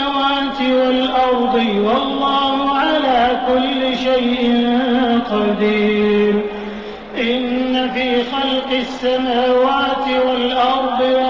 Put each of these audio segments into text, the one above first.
السماوات والأرض والله على كل شيء قدير. إن في خلق السماوات والأرض واختلاف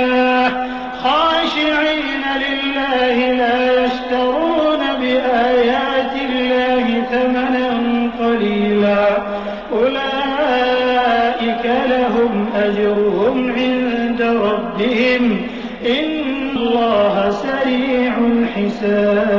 أجرهم عند ربهم إن الله سريع الحساب.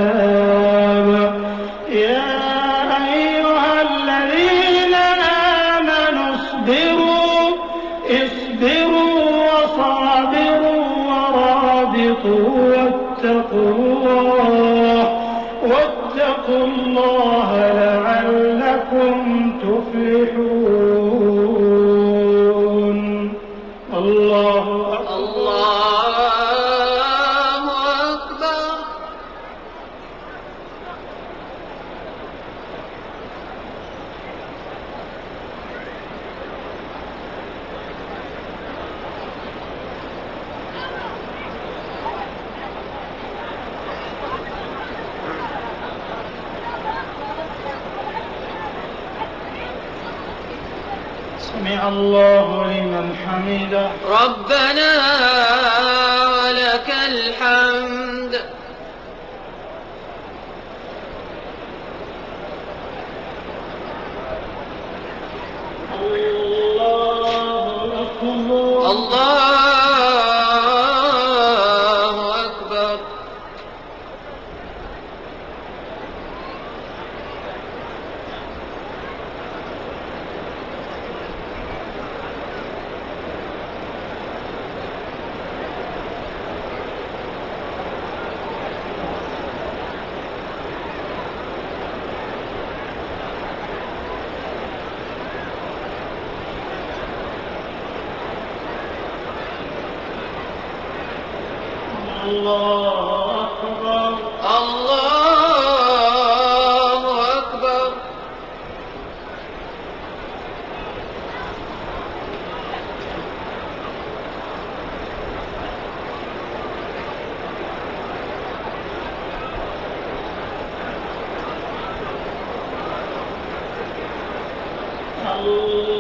الله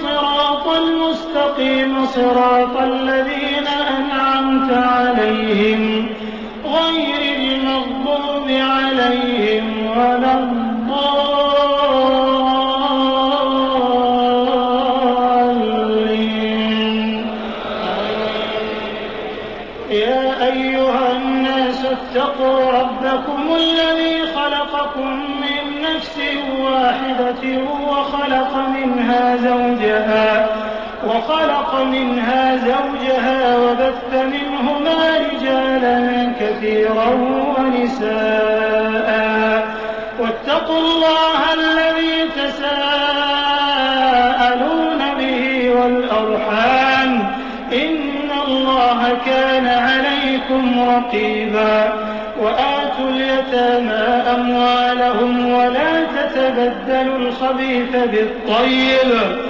الصراط المستقيم صراط الذين أنعمت عليهم غير المغضوب عليهم ولا الضالين. يا أيها الناس اتقوا ربكم الذي خلقكم من نفس واحدة وخلق منها زوجها منها زوجها وبث منهما رجالا كثيرا ونساء. واتقوا الله الذي تساءلون به والأرحام. إن الله كان عليكم رقيبا. وآتوا اليتامى أموالهم ولا تتبدلوا الخبيث بالطيب.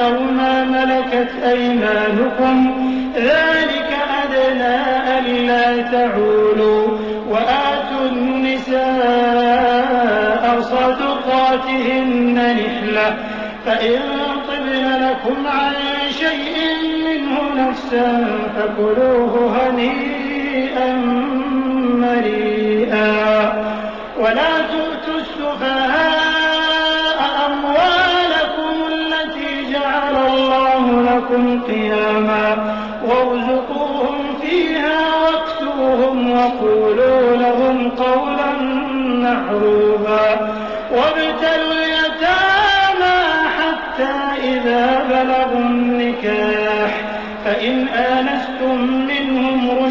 أو ما ملكت أيمانكم ذلك أدنى ألا تعولوا وآتوا النساء صدقاتهن نحلة فإن طبن لكم عن شيء منه نفسا فكلوه هنيئا.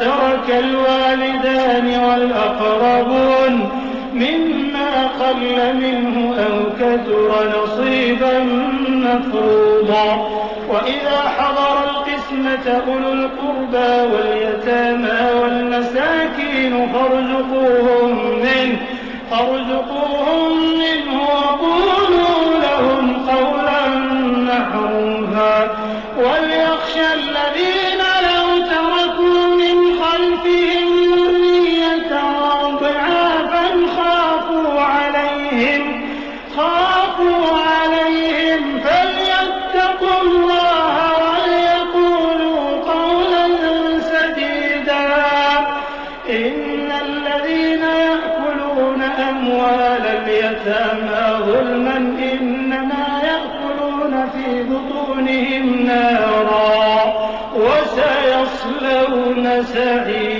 ترك الوالدان والأقربون مما قل منه أو كثر نصيبا مفروضا. وإذا حضر القسمة أولو القربى واليتامى والمساكين فارزقوهم منه فارزقوهم منه وقولوا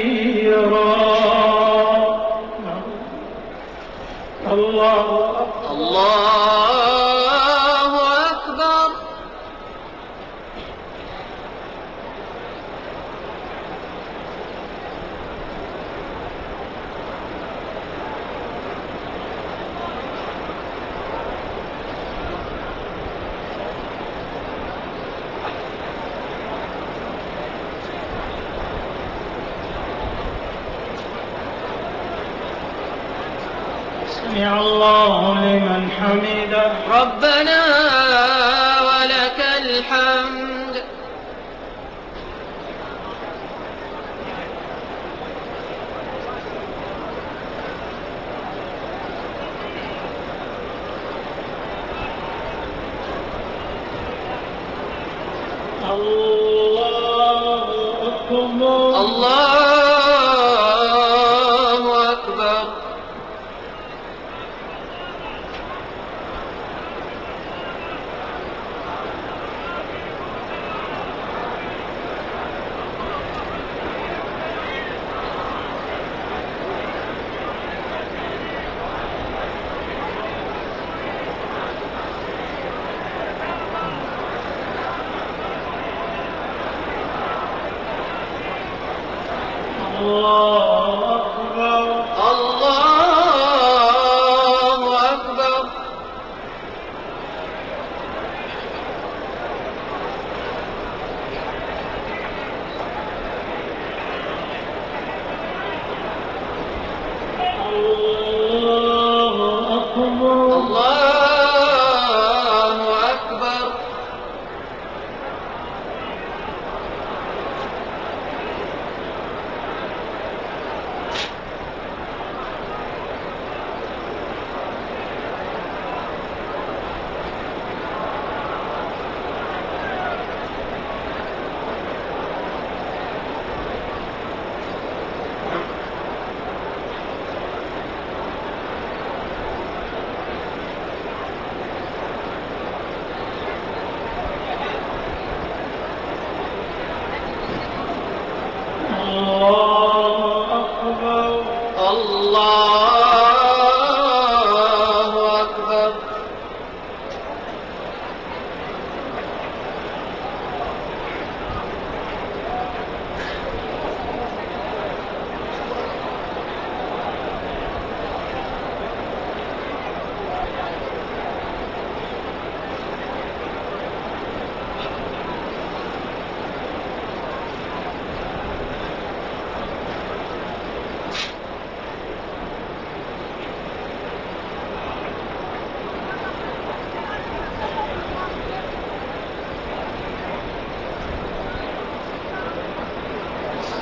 سعيرا الله الله أكبر سمع الله لمن حمده. ربنا ولك الحمد. الله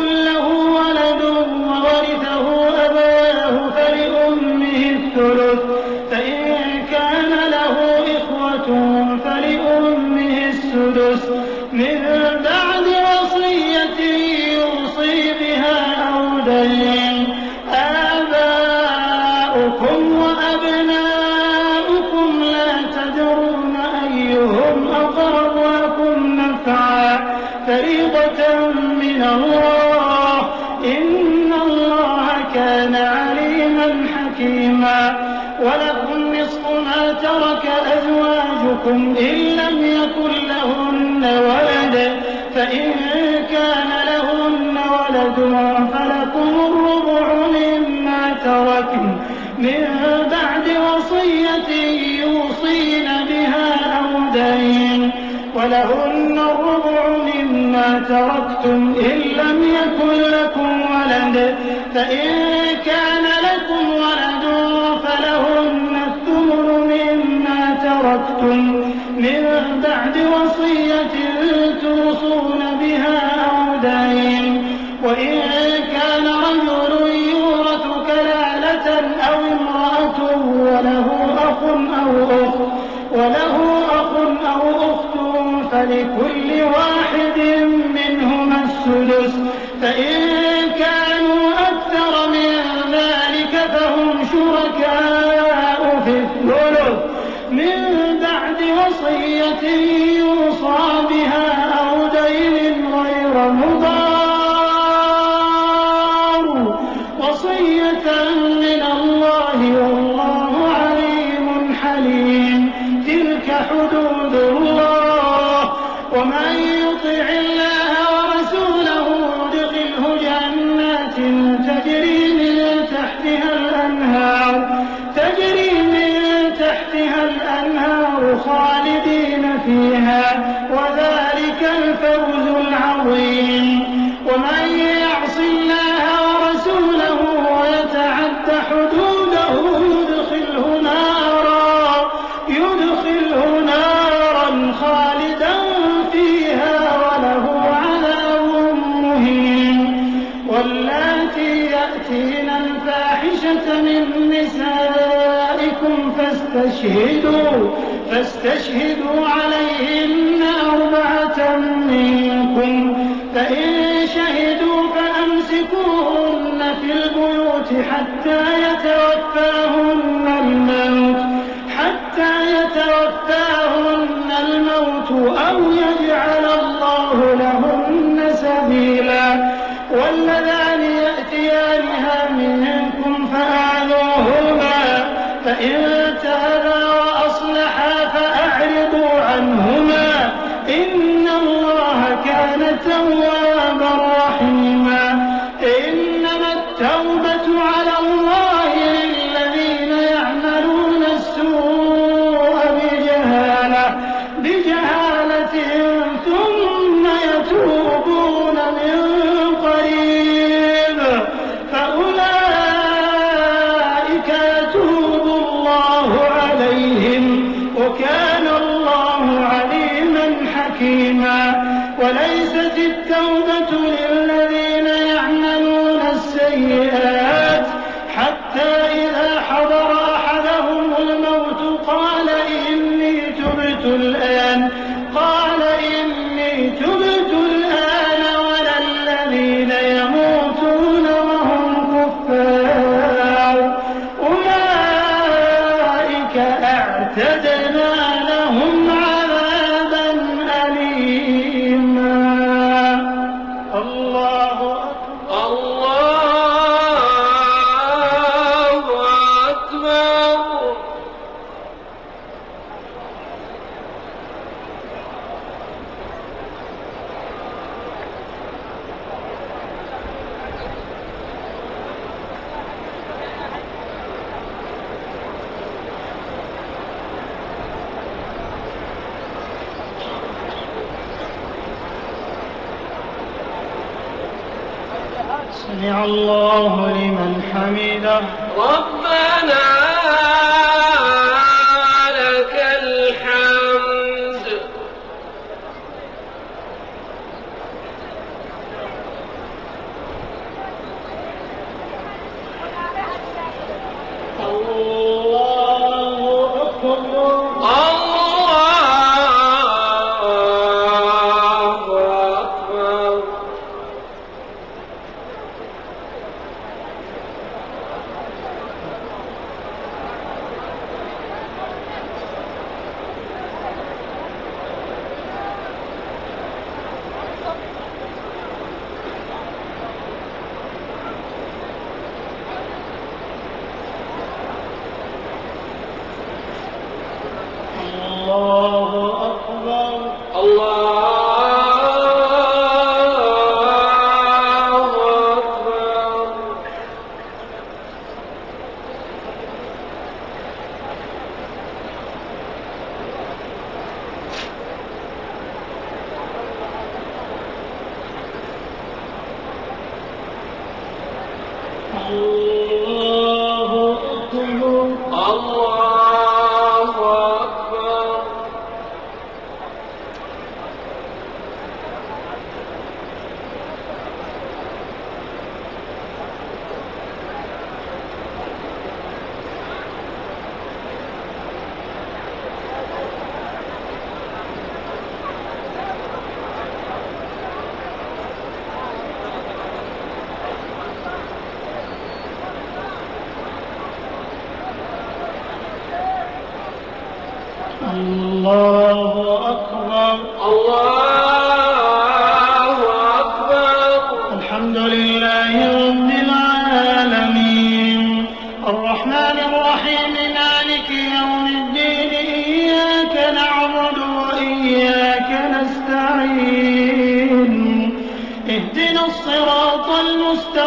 لهم تركتم إن لم يكن لكم ولد فإن كان Thank you. فاستشهدوا فاستشهدوا عليهن أربعة منكم. فإن شهدوا فأمسكوهن في البيوت حتى يتوفاهن الموت حتى يتوفاهن الموت أو يجعل الله لهن سبيلا. والذي كل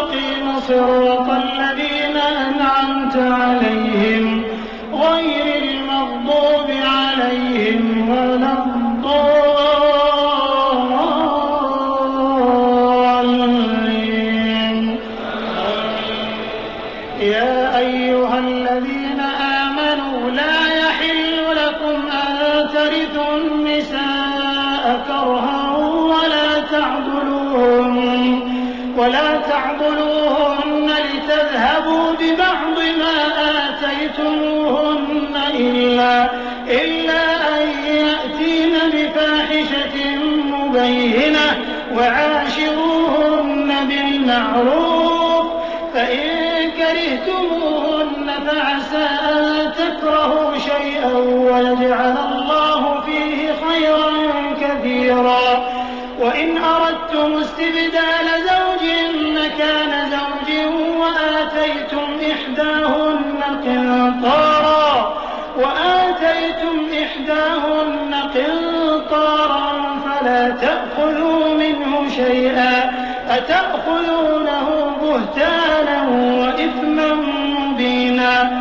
المستقيم صراط الذين ويجعل الله فيه خيرا كثيرا. وإن أردتم استبدال زوج مكان زوج وآتيتم إحداهن قنطارا. وآتيتم إحداهن قنطارا فلا تأخذوا منه شيئا. أتأخذونه بهتانا وإثما مبينا.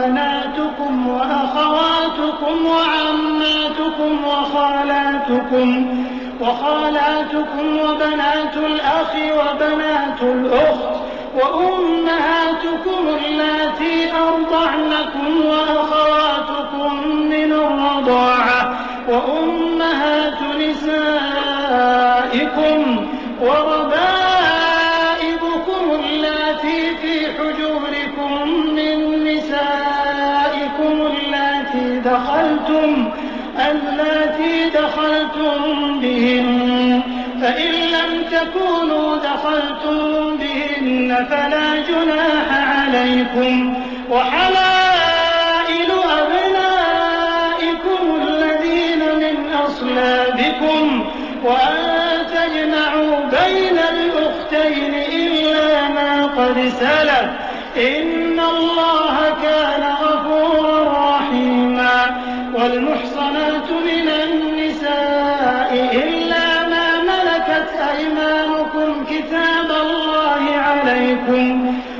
وبناتكم وأخواتكم وعماتكم وخالاتكم وخالاتكم وبنات الأخ وبنات الأخت وأمهاتكم اللاتي أرضعنكم وأخواتكم من الرضاعة وأمهات تكونوا دخلتم بهن فلا جناح عليكم وحلائل أبنائكم الذين من أصلابكم وأن تجمعوا بين الأختين إلا ما قد سلف.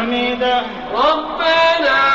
حميدا. ربنا